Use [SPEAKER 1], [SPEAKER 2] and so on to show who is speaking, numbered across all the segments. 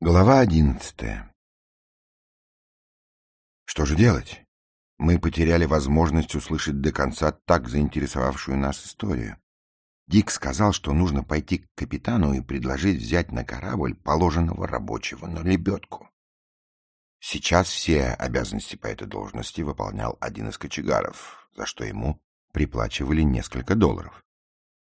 [SPEAKER 1] Глава одиннадцатая. Что же делать? Мы потеряли возможность услышать до конца так заинтересовавшую нас историю. Дик сказал, что нужно пойти к капитану и предложить взять на корабль положенного рабочего на лебедку. Сейчас все обязанности по этой должности выполнял один из кочегаров, за что ему приплачивали несколько долларов.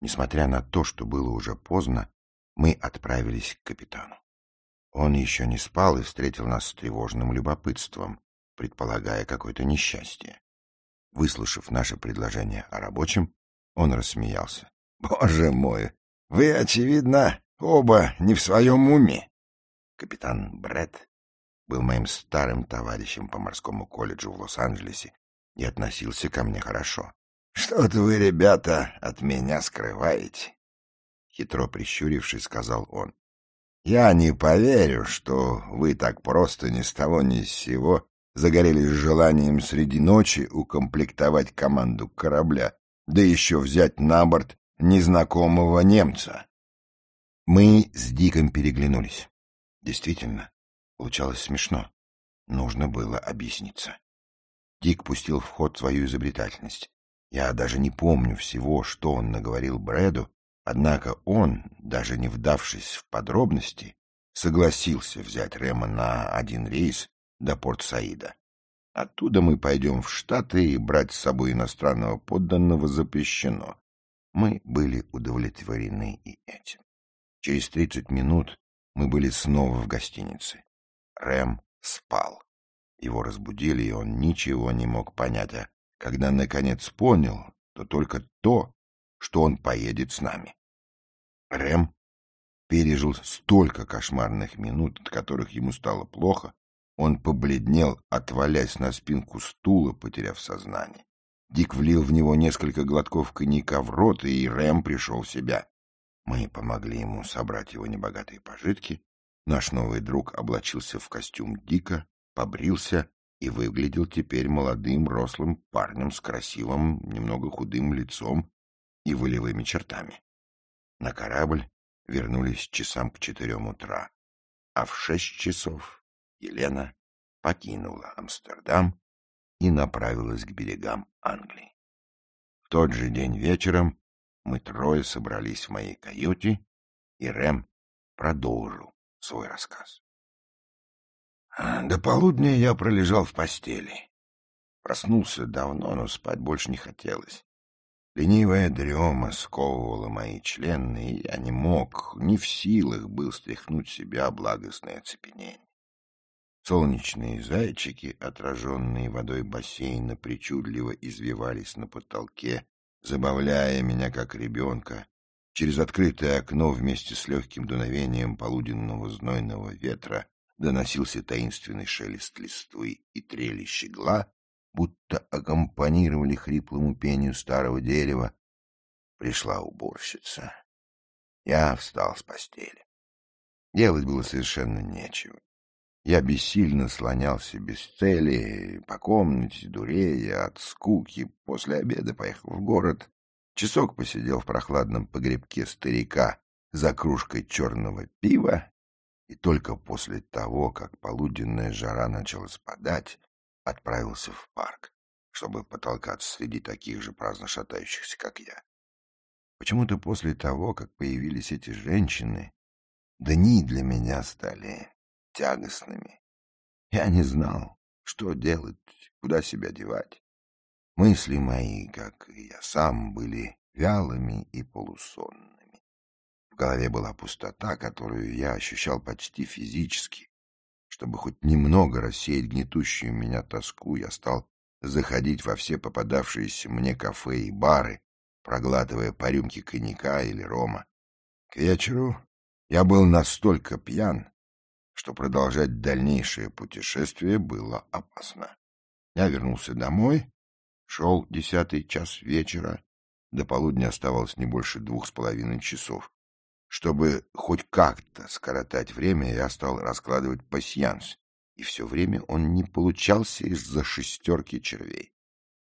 [SPEAKER 1] Несмотря на то, что было уже поздно, мы отправились к капитану. Он еще не спал и встретил нас с тревожным любопытством, предполагая какое-то несчастье. Выслушав наше предложение о рабочем, он рассмеялся. — Боже мой! Вы, очевидно, оба не в своем уме. Капитан Брэд был моим старым товарищем по морскому колледжу в Лос-Анджелесе и относился ко мне хорошо. — Что-то вы, ребята, от меня скрываете. Хитро прищурившись, сказал он. Я не поверю, что вы так просто ни с того ни с сего загорелись желанием среди ночи укомплектовать команду корабля, да еще взять на борт незнакомого немца. Мы с Диком переглянулись. Действительно, получалось смешно. Нужно было объясниться. Дик пустил в ход свою изобретательность. Я даже не помню всего, что он наговорил Брэду, Однако он, даже не вдавшись в подробности, согласился взять Рема на один рейс до Порт-Саида. Оттуда мы пойдем в Штаты, и брать с собой иностранного подданного запрещено. Мы были удовлетворены и этим. Через тридцать минут мы были снова в гостинице. Рэм спал. Его разбудили, и он ничего не мог понять, а когда наконец понял, то только то, что он поедет с нами. Рэм пережил столько кошмарных минут, от которых ему стало плохо, он побледнел, отвалясь на спинку стула, потеряв сознание. Дик влил в него несколько глотков коньяка в рот, и Рэм пришел в себя. Мы помогли ему собрать его небогатые пожитки. Наш новый друг облачился в костюм Дика, побрился и выглядел теперь молодым, рослым парнем с красивым, немного худым лицом и волевыми чертами. На корабль вернулись часам к четырем утра, а в шесть часов Елена покинула Амстердам и направилась к берегам Англии. В тот же день вечером мы трое собрались в моей каюте, и Рэм продолжил свой рассказ. До полудня я пролежал в постели. Проснулся давно, но спать больше не хотелось. Ленивая дрема сковывала мои члены, и я не мог, не в силах был стряхнуть себя благостное оцепенение. Солнечные зайчики, отраженные водой бассейна, причудливо извивались на потолке, забавляя меня как ребенка. Через открытое окно вместе с легким дуновением полуденного знойного ветра доносился таинственный шелест листвы и трели щегла, будто аккомпанировали хриплому пению старого дерева. Пришла уборщица. Я встал с постели. Делать было совершенно нечего. Я бессильно слонялся без цели по комнате, дурея от скуки. После обеда поехал в город. Часок посидел в прохладном погребке старика за кружкой черного пива, и только после того, как полуденная жара начала спадать, отправился в парк, чтобы потолкаться среди таких же праздно шатающихся, как я. Почему-то после того, как появились эти женщины, дни для меня стали тягостными. Я не знал, что делать, куда себя девать. Мысли мои, как и я сам, были вялыми и полусонными. В голове была пустота, которую я ощущал почти физически, чтобы хоть немного рассеять гнетущую меня тоску, я стал заходить во все попадавшиеся мне кафе и бары, проглатывая по рюмке коньяка или рома. К вечеру я был настолько пьян, что продолжать дальнейшее путешествие было опасно. Я вернулся домой, шел десятый час вечера, до полудня оставалось не больше двух с половиной часов. Чтобы хоть как-то скоротать время, я стал раскладывать пасьянс, и все время он не получался из-за шестерки червей.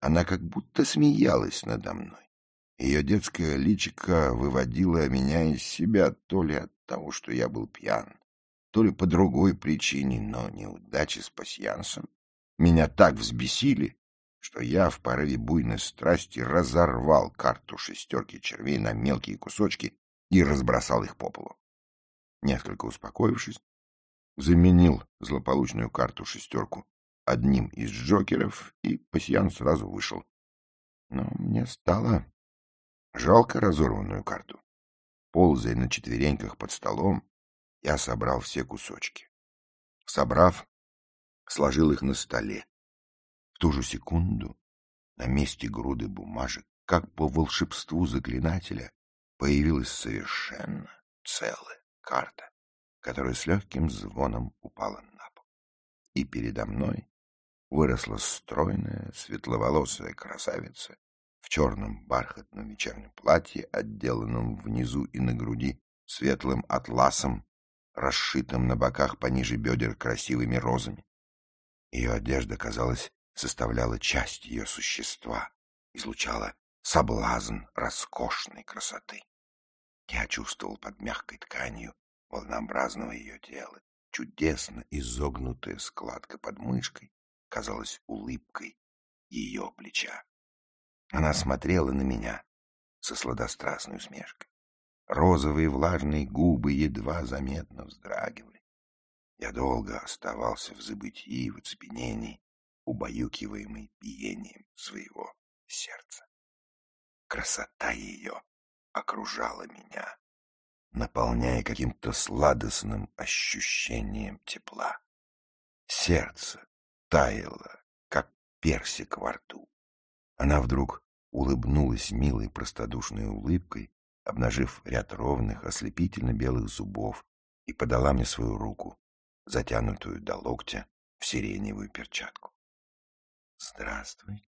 [SPEAKER 1] Она как будто смеялась надо мной. Ее детское личико выводило меня из себя то ли от того, что я был пьян, то ли по другой причине, но неудачи с пасьянсом меня так взбесили, что я в порыве буйной страсти разорвал карту шестерки червей на мелкие кусочки и разбросал их по полу. Несколько успокоившись, заменил злополучную карту шестерку одним из джокеров, и пассиан сразу вышел. Но мне стало жалко разорванную карту. Ползая на четвереньках под столом, я собрал все кусочки. Собрав, сложил их на столе. В ту же секунду на месте груды бумажек, как по волшебству заклинателя, появилась совершенно целая карта, которая с легким звоном упала на пол. И передо мной выросла стройная, светловолосая красавица в черном бархатном вечернем платье, отделанном внизу и на груди светлым атласом, расшитым на боках пониже бедер красивыми розами. Ее одежда, казалось, составляла часть ее существа, излучала соблазн роскошной красоты. Я чувствовал под мягкой тканью волнообразного ее тела, чудесно изогнутая складка под мышкой, казалась улыбкой ее плеча. Она смотрела на меня со сладострастной усмешкой. Розовые влажные губы едва заметно вздрагивали. Я долго оставался в забытии и в оцепенении, убаюкиваемый биением своего сердца. Красота ее окружала меня, наполняя каким-то сладостным ощущением тепла. Сердце таяло, как персик во рту. Она вдруг улыбнулась милой простодушной улыбкой, обнажив ряд ровных, ослепительно белых зубов, и подала мне свою руку, затянутую до локтя в сиреневую перчатку. «Здравствуйте!» —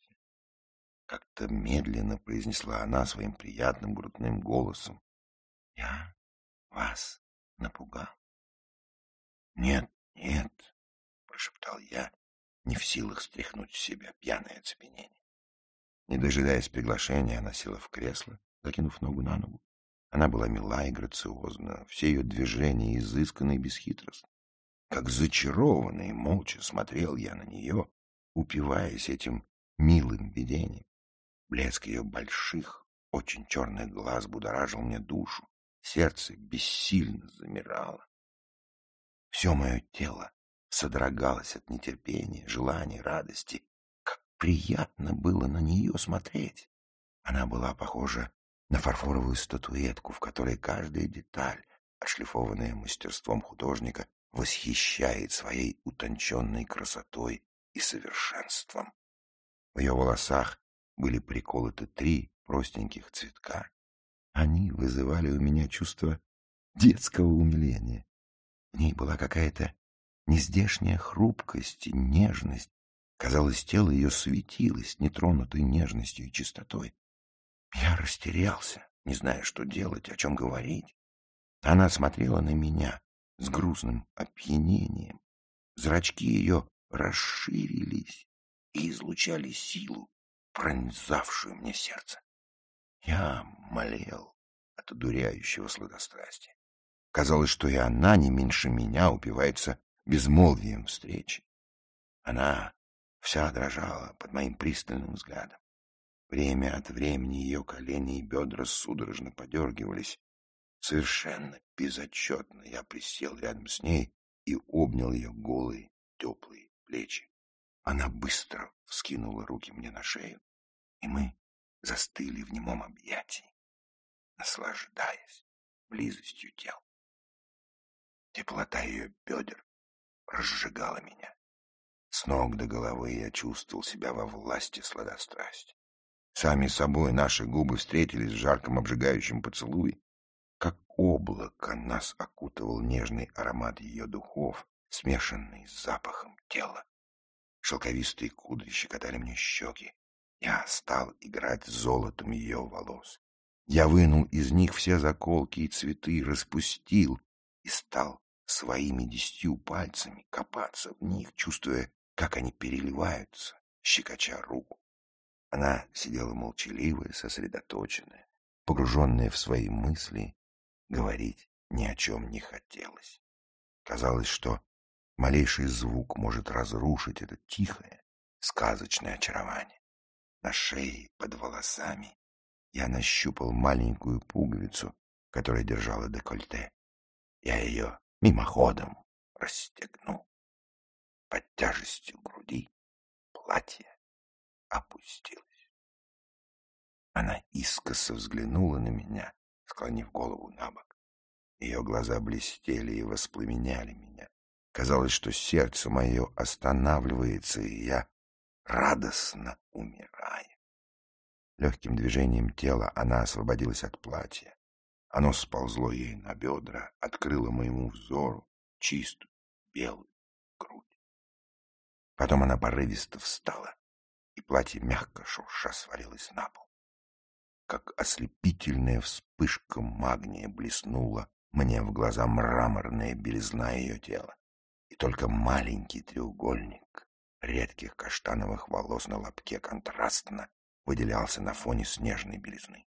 [SPEAKER 1] как-то медленно произнесла она своим приятным грудным голосом. «Я вас напугал?» «Нет, нет!» — прошептал я, не в силах стряхнуть с себя пьяное оцепенение. Не дожидаясь приглашения, она села в кресло, закинув ногу на ногу. Она была мила и грациозна, все ее движения изысканны и бесхитростны. Как зачарованный, молча смотрел я на нее, упиваясь этим милым видением. Блеск ее больших, очень черных глаз будоражил мне душу, сердце бессильно замирало. Все мое тело содрогалось от нетерпения, желания, радости. Как приятно было на нее смотреть! Она была похожа на фарфоровую статуэтку, в которой каждая деталь, ошлифованная мастерством художника, восхищает своей утонченной красотой и совершенством. В ее волосах были приколоты три простеньких цветка. Они вызывали у меня чувство детского умиления. В ней была какая-то нездешняя хрупкость и нежность. Казалось, тело ее светилось нетронутой нежностью и чистотой. Я растерялся, не зная, что делать, о чем говорить. Она смотрела на меня с грустным опьянением. Зрачки ее расширились и излучали силу, пронзавшую мне сердце. Я молел от одуряющего сладострастия. Казалось, что и она не меньше меня упивается безмолвием встречи. Она вся дрожала под моим пристальным взглядом. Время от времени ее колени и бедра судорожно подергивались. Совершенно безотчетно я присел рядом с ней и обнял ее голые, теплые плечи. Она быстро вскинула руки мне на шею, и мы застыли в немом объятии, наслаждаясь близостью тел. Теплота ее бедер разжигала меня. С ног до головы я чувствовал себя во власти сладострасти. Сами собой наши губы встретились в жарком обжигающем поцелуе. Как облако нас окутывал нежный аромат ее духов, смешанный с запахом тела. Шелковистые кудри щекотали мне щеки. Я стал играть золотом ее волос. Я вынул из них все заколки и цветы, распустил и стал своими десятью пальцами копаться в них, чувствуя, как они переливаются, щекоча руку. Она сидела молчаливая, сосредоточенная, погруженная в свои мысли, говорить ни о чем не хотелось. Казалось, что малейший звук может разрушить это тихое, сказочное очарование. На шее, под волосами, я нащупал маленькую пуговицу, которая держала декольте. Я ее мимоходом расстегнул. Под тяжестью груди платье опустилось. Она искоса взглянула на меня, склонив голову на бок. Ее глаза блестели и воспламеняли меня. Казалось, что сердце мое останавливается, и я радостно умираю. Легким движением тела она освободилась от платья. Оно сползло ей на бедра, открыло моему взору чистую, белую грудь. Потом она порывисто встала, и платье мягко шурша свалилось на пол. Как ослепительная вспышка магния блеснула мне в глаза мраморная белизна ее тела, только маленький треугольник редких каштановых волос на лобке контрастно выделялся на фоне снежной белизны.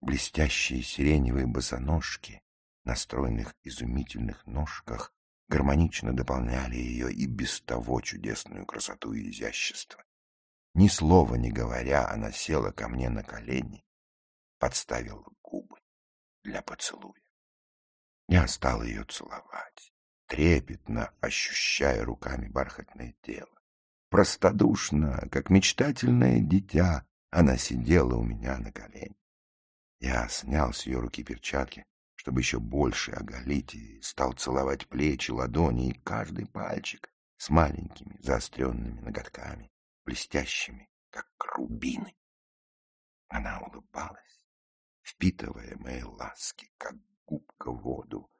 [SPEAKER 1] Блестящие сиреневые босоножки на стройных изумительных ножках гармонично дополняли ее и без того чудесную красоту и изящество. Ни слова не говоря, она села ко мне на колени, подставила губы для поцелуя. Я стал ее целовать, трепетно ощущая руками бархатное тело. Простодушно, как мечтательное дитя, она сидела у меня на колене. Я снял с ее руки перчатки, чтобы еще больше оголить, и стал целовать плечи, ладони и каждый пальчик с маленькими заостренными ноготками, блестящими, как рубины. Она улыбалась, впитывая мои ласки, как губка воду.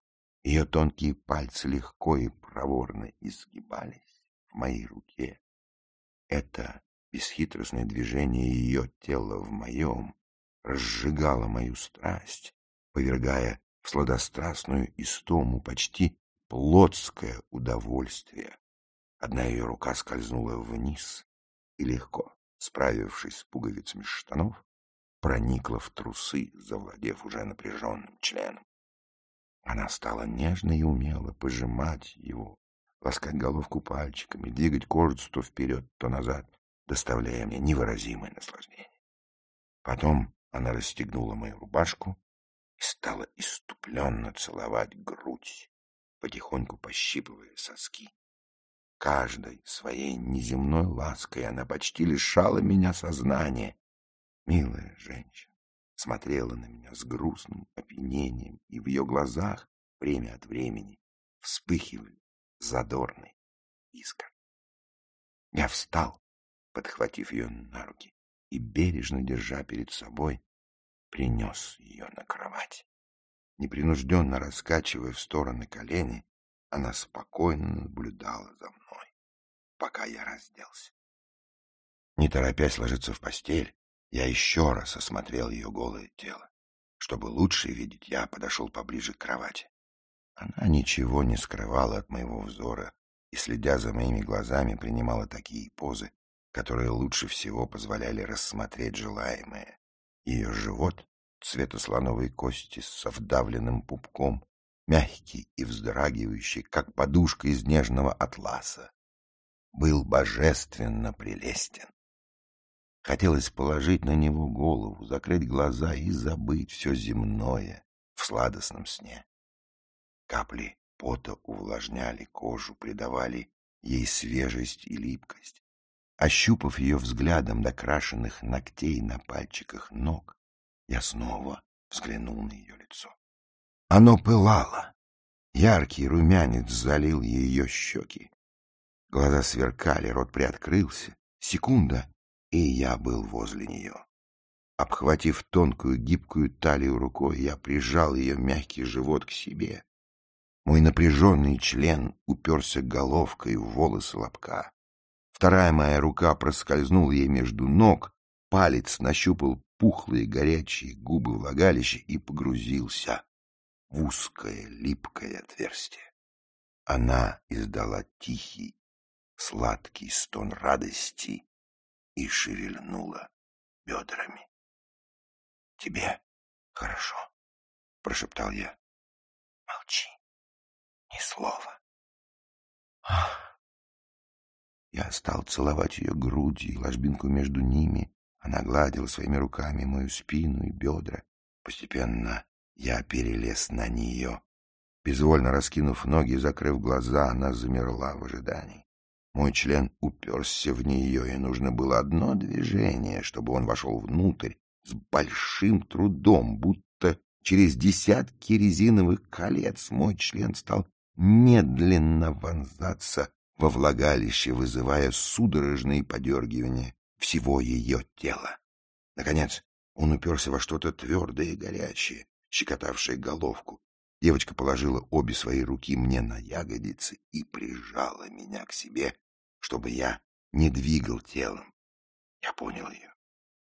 [SPEAKER 1] Ее тонкие пальцы легко и проворно изгибались в моей руке. Это бесхитростное движение ее тела в моем разжигало мою страсть, повергая в сладострастную истому почти плотское удовольствие. Одна ее рука скользнула вниз и легко, справившись с пуговицами штанов, проникла в трусы, завладев уже напряженным членом. Она стала нежно и умело пожимать его, ласкать головку пальчиками, двигать кожицу то вперед, то назад, доставляя мне невыразимое наслаждение. Потом она расстегнула мою рубашку и стала иступленно целовать грудь, потихоньку пощипывая соски. Каждой своей неземной лаской она почти лишала меня сознания. Милая женщина смотрела на меня с грустным опьянением, и в ее глазах время от времени вспыхивали задорные искры. Я встал, подхватив ее на руки, и, бережно держа перед собой, принес ее на кровать. Непринужденно раскачивая в стороны колени, она спокойно наблюдала за мной, пока я разделся. Не торопясь ложиться в постель, я еще раз осмотрел ее голое тело. Чтобы лучше видеть, я подошел поближе к кровати. Она ничего не скрывала от моего взора и, следя за моими глазами, принимала такие позы, которые лучше всего позволяли рассмотреть желаемое. Ее живот цвета слоновой кости со вдавленным пупком, мягкий и вздрагивающий, как подушка из нежного атласа, был божественно прелестен. Хотелось положить на него голову, закрыть глаза и забыть все земное в сладостном сне. Капли пота увлажняли кожу, придавали ей свежесть и липкость. Ощупав ее взглядом докрашенных ногтей на пальчиках ног, я снова взглянул на ее лицо. Оно пылало. Яркий румянец залил ее щеки. Глаза сверкали, рот приоткрылся. Секунда, и я был возле нее. Обхватив тонкую гибкую талию рукой, я прижал ее мягкий живот к себе. Мой напряженный член уперся головкой в волосы лобка. Вторая моя рука проскользнула ей между ног, палец нащупал пухлые горячие губы влагалища и погрузился в узкое липкое отверстие. Она издала тихий, сладкий стон радости и шевельнула бедрами. — Тебе хорошо, — прошептал я. — Молчи. Ни слова. Ах! Я стал целовать ее груди и ложбинку между ними. Она гладила своими руками мою спину и бедра. Постепенно я перелез на нее. Безвольно раскинув ноги и закрыв глаза, она замерла в ожидании. Мой член уперся в нее, и нужно было одно движение, чтобы он вошел внутрь с большим трудом, будто через десятки резиновых колец мой член стал медленно вонзаться во влагалище, вызывая судорожные подергивания всего ее тела. Наконец, он уперся во что-то твердое и горячее, щекотавшее головку. Девочка положила обе свои руки мне на ягодицы и прижала меня к себе, чтобы я не двигал телом. Я понял ее.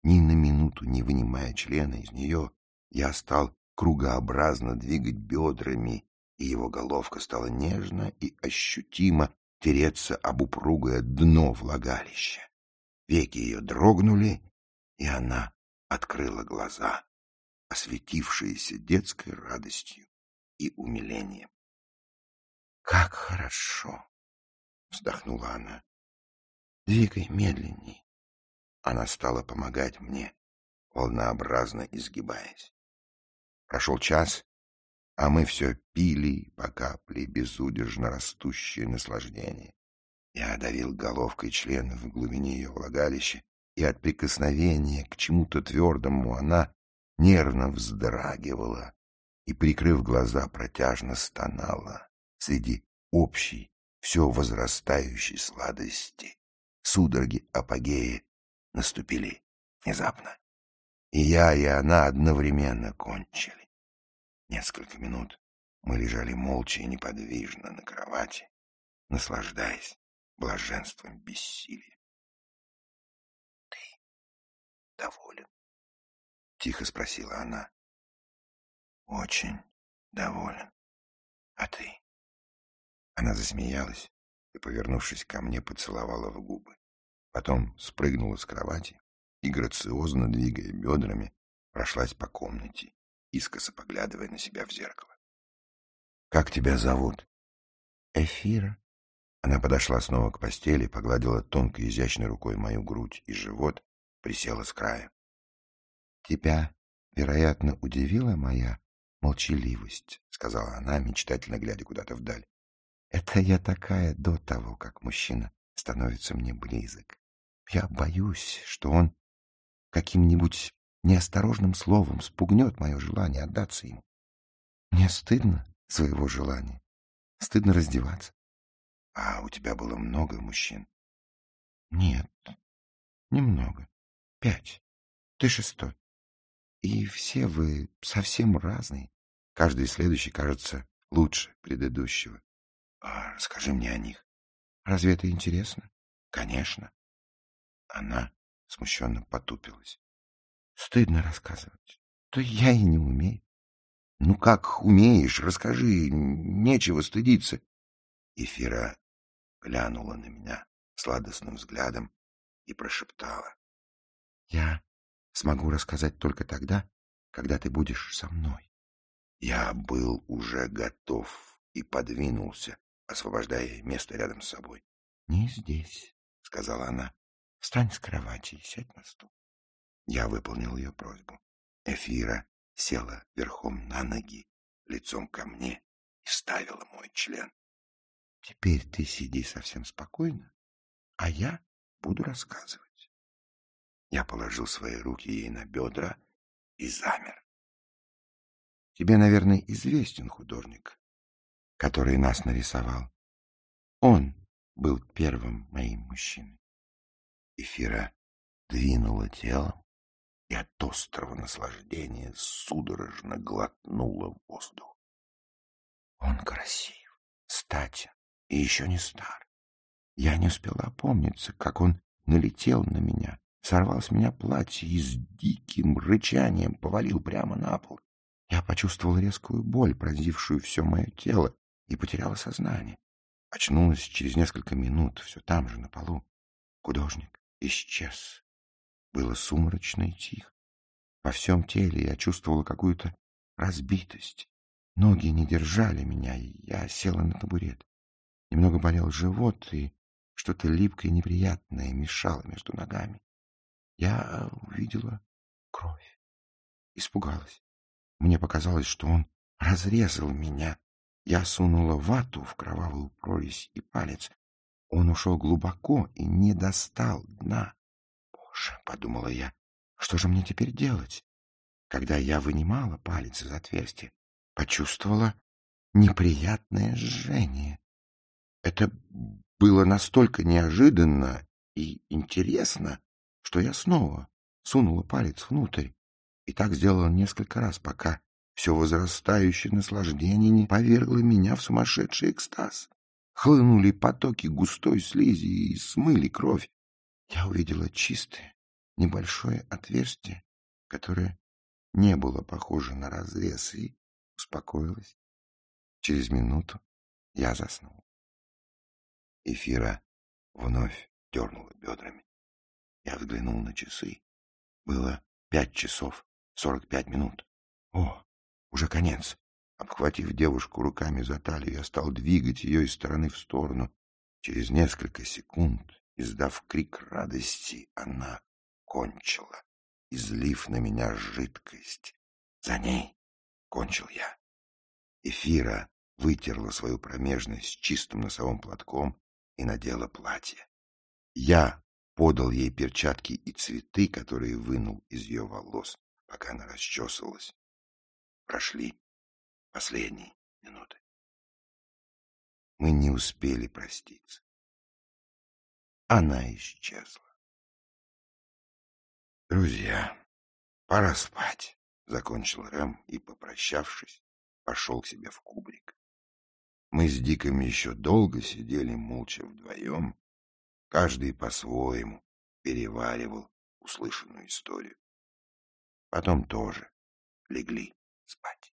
[SPEAKER 1] Ни на минуту не вынимая члена из нее, я стал кругообразно двигать бедрами, и его головка стала нежно и ощутимо тереться об упругое дно влагалища. Веки ее дрогнули, и она открыла глаза, осветившиеся детской радостью и умилением. «Как хорошо!» — вздохнула она. «Двигай медленней». Она стала помогать мне, волнообразно изгибаясь. Прошел час, а мы все пили по капле безудержно растущее наслаждение. Я давил головкой члена в глубине ее влагалища, и от прикосновения к чему-то твердому она нервно вздрагивала и, прикрыв глаза, протяжно стонала среди общей все возрастающей сладости. Судороги апогеи наступили внезапно. И я, и она одновременно кончили. Несколько минут мы лежали молча и неподвижно на кровати, наслаждаясь блаженством бессилия. — Ты доволен? — тихо спросила она. — Очень доволен. А ты? Она засмеялась и, повернувшись ко мне, поцеловала в губы. Потом спрыгнула с кровати и, грациозно двигая бедрами, прошлась по комнате, искоса поглядывая на себя в зеркало. — Как тебя зовут? — Эфира. Она подошла снова к постели, погладила тонкой изящной рукой мою грудь и живот, присела с края. — Тебя, вероятно, удивила моя молчаливость, — сказала она, мечтательно глядя куда-то вдаль. Это я такая до того, как мужчина становится мне близок. Я боюсь, что он каким-нибудь неосторожным словом спугнет мое желание отдаться ему. Мне стыдно своего желания, стыдно раздеваться. А у тебя было много мужчин? Нет, немного. Пять. Ты шестой. И все вы совсем разные. Каждый следующий кажется лучше предыдущего. А расскажи мне о них. Разве это интересно? Конечно. Она смущенно потупилась. Стыдно рассказывать. То я и не умею. Ну как умеешь, расскажи, нечего стыдиться. Эфира глянула на меня сладостным взглядом и прошептала. Я смогу рассказать только тогда, когда ты будешь со мной. Я был уже готов и подвинулся, освобождая место рядом с собой. — Не здесь, — сказала она. — Встань с кровати и сядь на стул. Я выполнил ее просьбу. Эфира села верхом на ноги, лицом ко мне, и ставила мой член. — Теперь ты сиди совсем спокойно, а я буду рассказывать. Я положил свои руки ей на бедра и замер. Тебе, наверное, известен художник который нас нарисовал. Он был первым моим мужчиной. Эфира двинула телом и от острого наслаждения судорожно глотнула воздух. Он красив, статен и еще не стар. Я не успела опомниться, как он налетел на меня, сорвал с меня платье и с диким рычанием повалил прямо на пол. Я почувствовал резкую боль, пронзившую все мое тело, и потеряла сознание. Очнулась через несколько минут, все там же, на полу. Художник исчез. Было сумрачно и тихо. Во всем теле я чувствовала какую-то разбитость. Ноги не держали меня, и я села на табурет. Немного болел живот, и что-то липкое и неприятное мешало между ногами. Я увидела кровь. Испугалась. Мне показалось, что он разрезал меня. Я сунула вату в кровавую прорезь и палец. Он ушел глубоко и не достал дна. «Боже!» — подумала я. «Что же мне теперь делать?» Когда я вынимала палец из отверстия, почувствовала неприятное жжение. Это было настолько неожиданно и интересно, что я снова сунула палец внутрь. И так сделала несколько раз, пока все возрастающее наслаждение повергло меня в сумасшедший экстаз. Хлынули потоки густой слизи и смыли кровь. Я увидела чистое, небольшое отверстие, которое не было похоже на разрез, и успокоилась. Через минуту я заснул. Эфира вновь дернула бедрами. Я взглянул на часы. Было пять часов сорок пять минут. О, уже конец. Обхватив девушку руками за талию, я стал двигать ее из стороны в сторону. Через несколько секунд, издав крик радости, она кончила, излив на меня жидкость. За ней кончил я. Эфира вытерла свою промежность чистым носовым платком и надела платье. Я подал ей перчатки и цветы, которые вынул из ее волос, пока она расчесывалась. Прошли последние минуты. Мы не успели проститься. Она исчезла. Друзья, пора спать, — закончил Рэм и, попрощавшись, пошел к себе в кубрик. Мы с Диком еще долго сидели молча вдвоем, каждый по-своему переваривал услышанную историю. Потом тоже легли спать.